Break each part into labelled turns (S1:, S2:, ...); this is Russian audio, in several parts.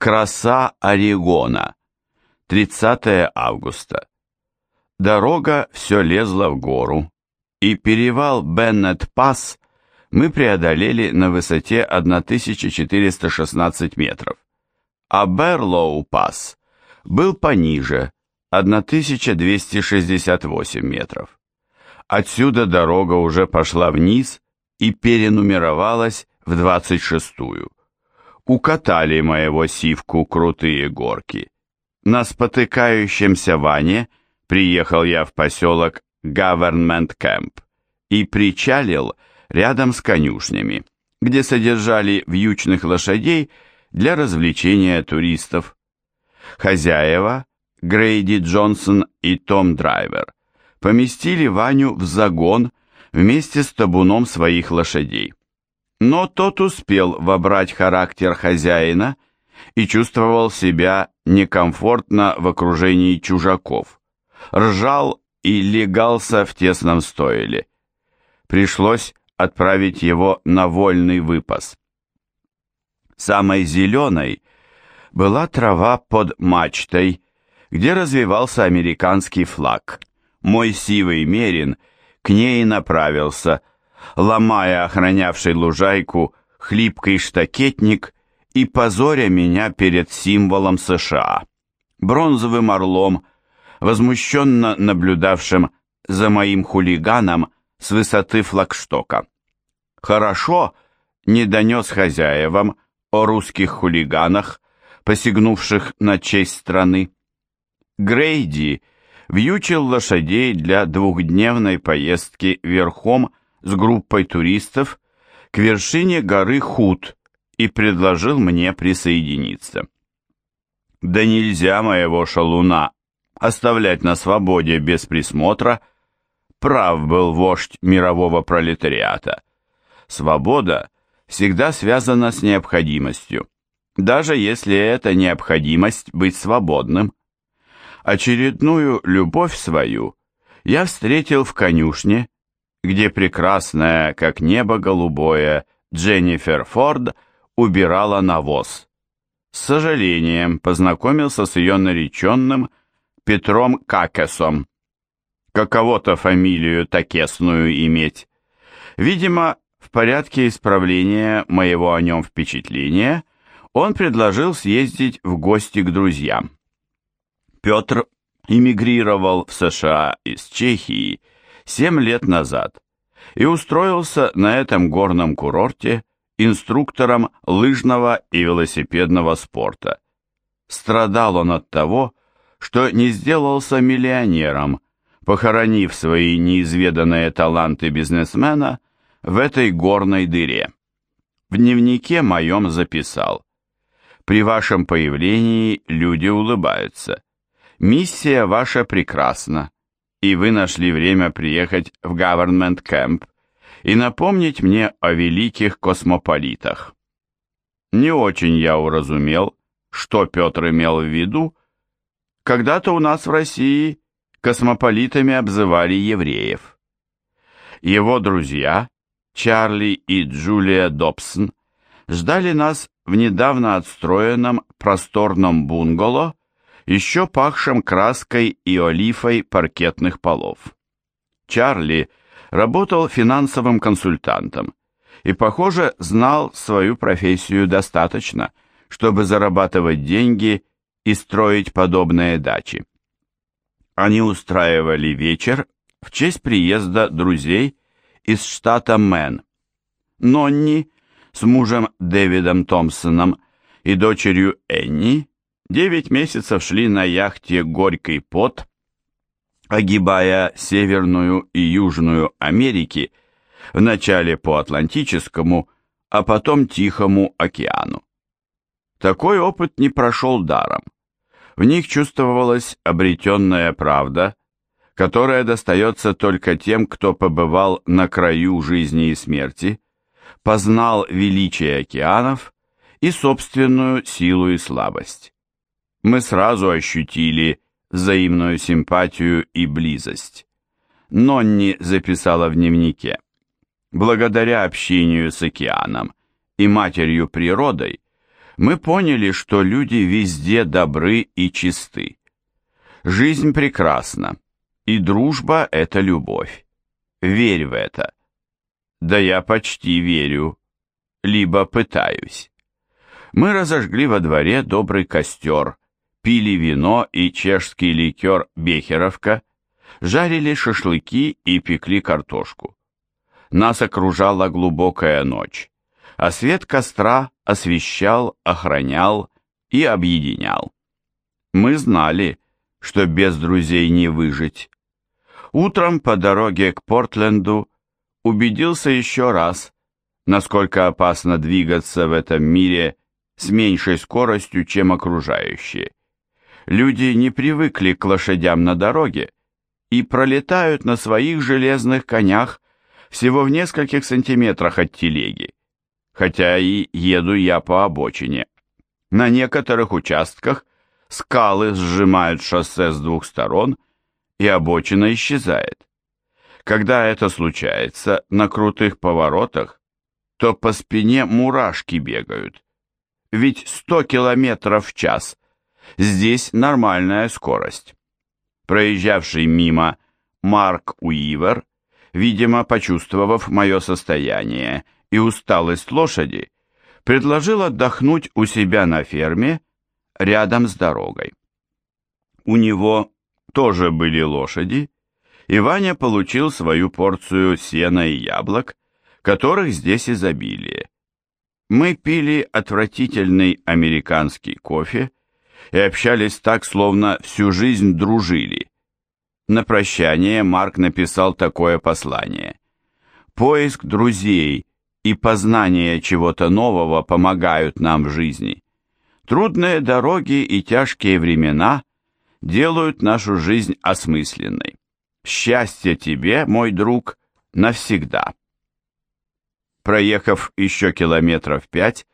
S1: Краса Орегона. 30 августа. Дорога все лезла в гору, и перевал Беннет-Пасс мы преодолели на высоте 1416 метров, а Берлоу-Пасс был пониже, 1268 метров. Отсюда дорога уже пошла вниз и перенумеровалась в 26-ю. Укатали моего сивку крутые горки. На спотыкающемся ване приехал я в поселок Government Camp и причалил рядом с конюшнями, где содержали вьючных лошадей для развлечения туристов. Хозяева, Грейди Джонсон и Том Драйвер, поместили Ваню в загон вместе с табуном своих лошадей. Но тот успел вобрать характер хозяина и чувствовал себя некомфортно в окружении чужаков. Ржал и легался в тесном стойле. Пришлось отправить его на вольный выпас. Самой зеленой была трава под мачтой, где развивался американский флаг. Мой сивый мерин к ней направился, ломая охранявший лужайку хлипкий штакетник и позоря меня перед символом США, бронзовым орлом, возмущенно наблюдавшим за моим хулиганом с высоты флагштока. Хорошо не донес хозяевам о русских хулиганах, посягнувших на честь страны. Грейди вьючил лошадей для двухдневной поездки верхом с группой туристов к вершине горы Худ и предложил мне присоединиться. Да нельзя моего шалуна оставлять на свободе без присмотра, прав был вождь мирового пролетариата. Свобода всегда связана с необходимостью, даже если это необходимость быть свободным. Очередную любовь свою я встретил в конюшне, где прекрасная, как небо голубое, Дженнифер Форд убирала навоз. С сожалением познакомился с ее нареченным Петром Какесом. Каково-то фамилию такесную иметь. Видимо, в порядке исправления моего о нем впечатления он предложил съездить в гости к друзьям. Петр эмигрировал в США из Чехии семь лет назад и устроился на этом горном курорте инструктором лыжного и велосипедного спорта. Страдал он от того, что не сделался миллионером, похоронив свои неизведанные таланты бизнесмена в этой горной дыре. В дневнике моем записал. При вашем появлении люди улыбаются. Миссия ваша прекрасна, и вы нашли время приехать в Government Camp и напомнить мне о великих космополитах. Не очень я уразумел, что Петр имел в виду, когда-то у нас в России космополитами обзывали евреев. Его друзья, Чарли и Джулия Добсон, ждали нас в недавно отстроенном просторном бунгало еще пахшим краской и олифой паркетных полов. Чарли работал финансовым консультантом и, похоже, знал свою профессию достаточно, чтобы зарабатывать деньги и строить подобные дачи. Они устраивали вечер в честь приезда друзей из штата Мэн. Нонни с мужем Дэвидом Томпсоном и дочерью Энни Девять месяцев шли на яхте «Горький пот», огибая Северную и Южную Америки, вначале по Атлантическому, а потом Тихому океану. Такой опыт не прошел даром. В них чувствовалась обретенная правда, которая достается только тем, кто побывал на краю жизни и смерти, познал величие океанов и собственную силу и слабость мы сразу ощутили взаимную симпатию и близость. Нонни записала в дневнике. Благодаря общению с океаном и матерью природой мы поняли, что люди везде добры и чисты. Жизнь прекрасна, и дружба — это любовь. Верь в это. Да я почти верю, либо пытаюсь. Мы разожгли во дворе добрый костер, пили вино и чешский ликер Бехеровка, жарили шашлыки и пекли картошку. Нас окружала глубокая ночь, а свет костра освещал, охранял и объединял. Мы знали, что без друзей не выжить. Утром по дороге к Портленду убедился еще раз, насколько опасно двигаться в этом мире с меньшей скоростью, чем окружающие. Люди не привыкли к лошадям на дороге и пролетают на своих железных конях всего в нескольких сантиметрах от телеги, хотя и еду я по обочине. На некоторых участках скалы сжимают шоссе с двух сторон, и обочина исчезает. Когда это случается на крутых поворотах, то по спине мурашки бегают. Ведь 100 километров в час здесь нормальная скорость. Проезжавший мимо Марк Уивер, видимо, почувствовав мое состояние и усталость лошади, предложил отдохнуть у себя на ферме рядом с дорогой. У него тоже были лошади, и Ваня получил свою порцию сена и яблок, которых здесь изобилие. Мы пили отвратительный американский кофе и общались так, словно всю жизнь дружили. На прощание Марк написал такое послание. «Поиск друзей и познание чего-то нового помогают нам в жизни. Трудные дороги и тяжкие времена делают нашу жизнь осмысленной. Счастье тебе, мой друг, навсегда. Проехав еще километров пять,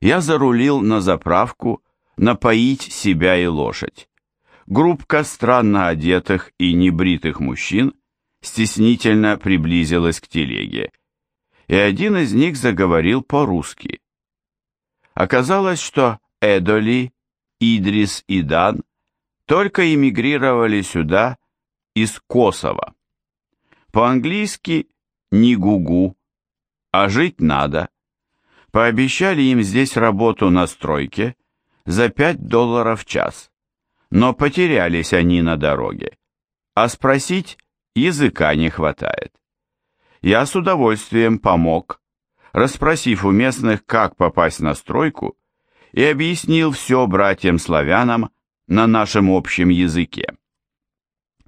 S1: я зарулил на заправку напоить себя и лошадь. Группка странно одетых и небритых мужчин стеснительно приблизилась к телеге, и один из них заговорил по-русски. Оказалось, что Эдоли, Идрис и Дан только эмигрировали сюда из Косово. По-английски «не гугу», а жить надо. Пообещали им здесь работу на стройке за 5 долларов в час, но потерялись они на дороге, а спросить языка не хватает. Я с удовольствием помог, расспросив у местных, как попасть на стройку, и объяснил все братьям-славянам на нашем общем языке.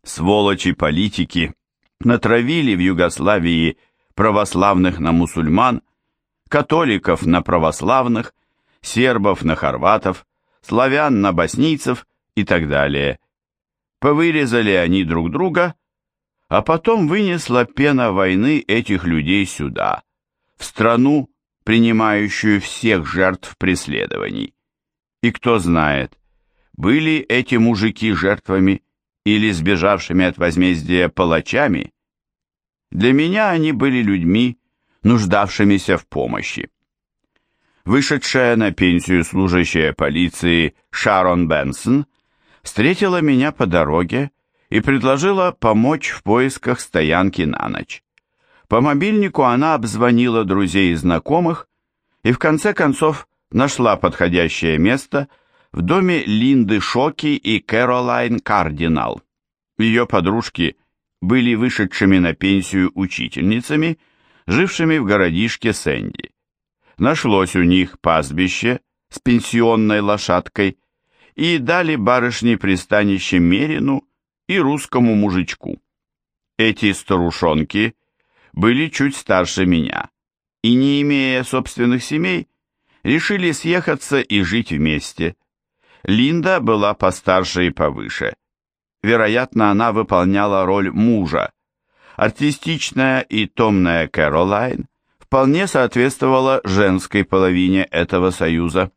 S1: Сволочи политики натравили в Югославии православных на мусульман, католиков на православных, сербов на хорватов, славян на боснийцев и так далее. Повырезали они друг друга, а потом вынесла пена войны этих людей сюда, в страну, принимающую всех жертв преследований. И кто знает, были эти мужики жертвами или сбежавшими от возмездия палачами? Для меня они были людьми, нуждавшимися в помощи. Вышедшая на пенсию служащая полиции Шарон Бенсон встретила меня по дороге и предложила помочь в поисках стоянки на ночь. По мобильнику она обзвонила друзей и знакомых и в конце концов нашла подходящее место – в доме Линды Шоки и Кэролайн Кардинал. Ее подружки были вышедшими на пенсию учительницами, жившими в городишке Сэнди. Нашлось у них пастбище с пенсионной лошадкой, и дали барышне пристанище Мерину и русскому мужичку. Эти старушонки были чуть старше меня, и, не имея собственных семей, решили съехаться и жить вместе – Линда была постарше и повыше. Вероятно, она выполняла роль мужа. Артистичная и томная Кэролайн вполне соответствовала женской половине этого союза.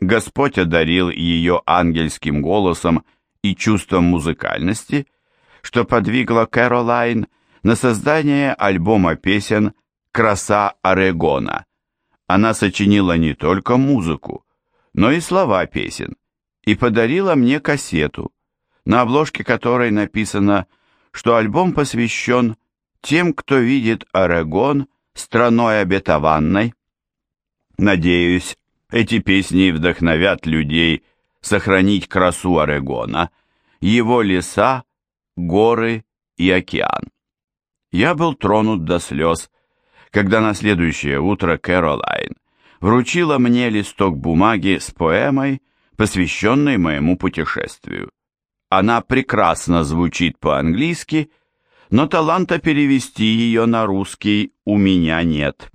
S1: Господь одарил ее ангельским голосом и чувством музыкальности, что подвигло Кэролайн на создание альбома песен «Краса Орегона». Она сочинила не только музыку, но и слова песен, и подарила мне кассету, на обложке которой написано, что альбом посвящен тем, кто видит Орегон страной обетованной. Надеюсь, эти песни вдохновят людей сохранить красу Орегона, его леса, горы и океан. Я был тронут до слез, когда на следующее утро Кэролайн вручила мне листок бумаги с поэмой, посвященной моему путешествию. Она прекрасно звучит по-английски, но таланта перевести ее на русский у меня нет.